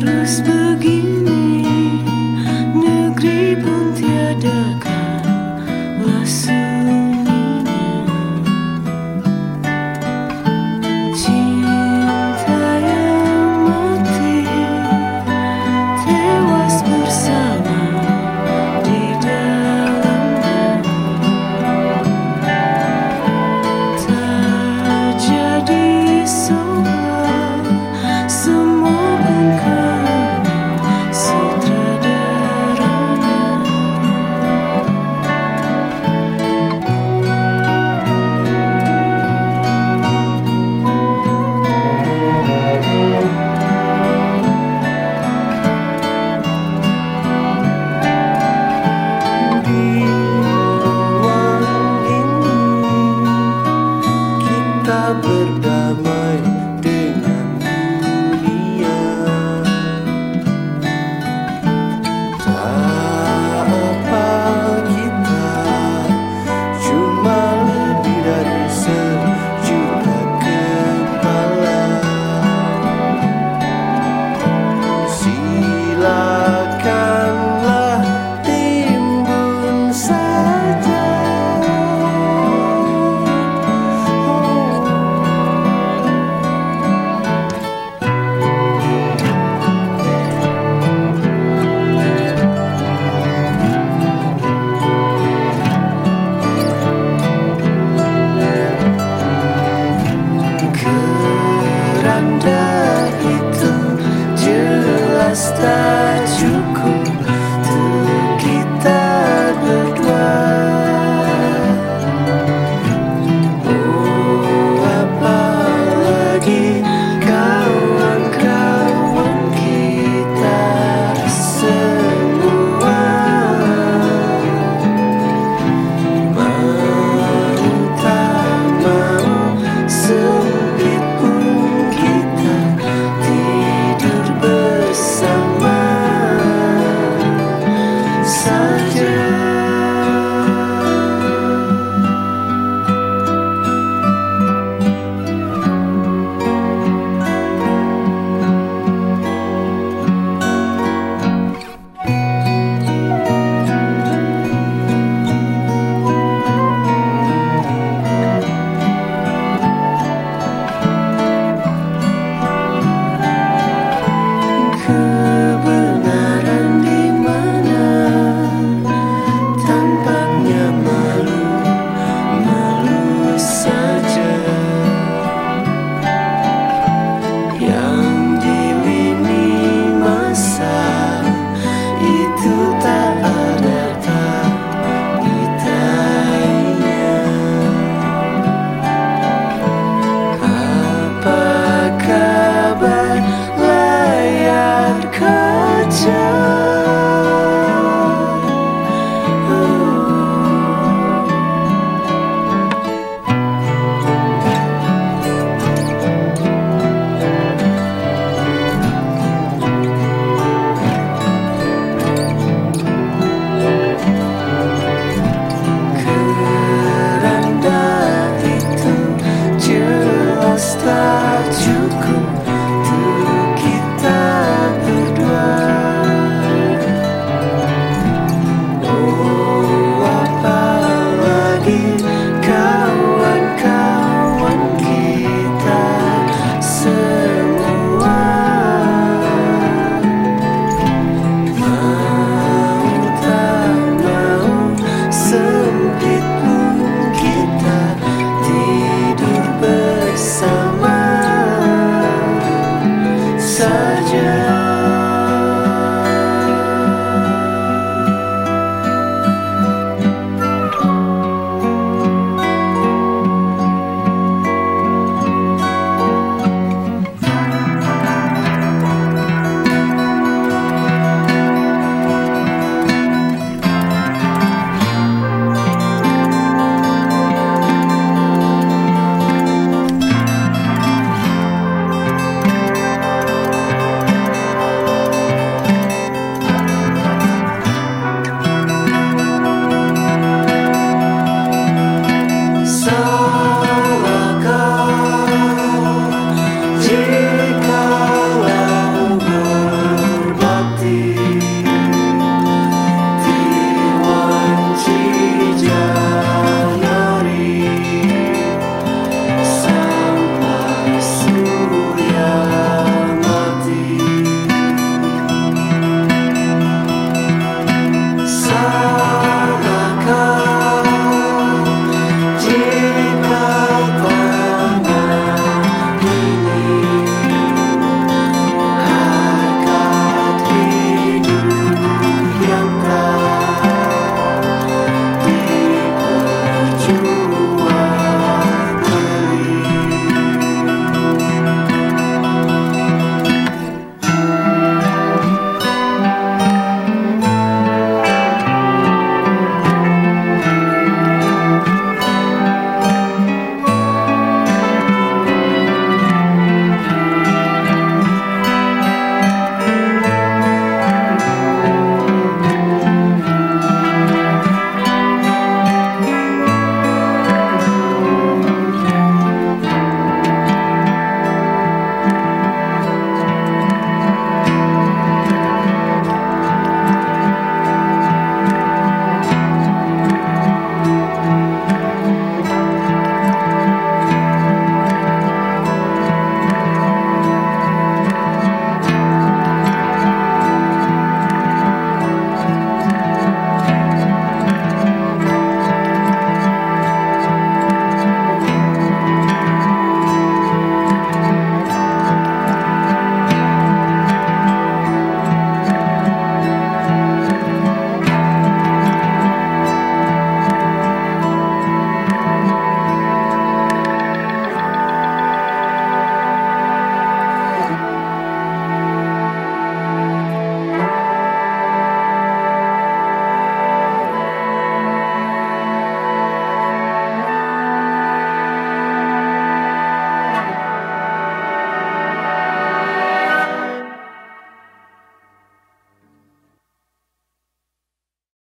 terus begini.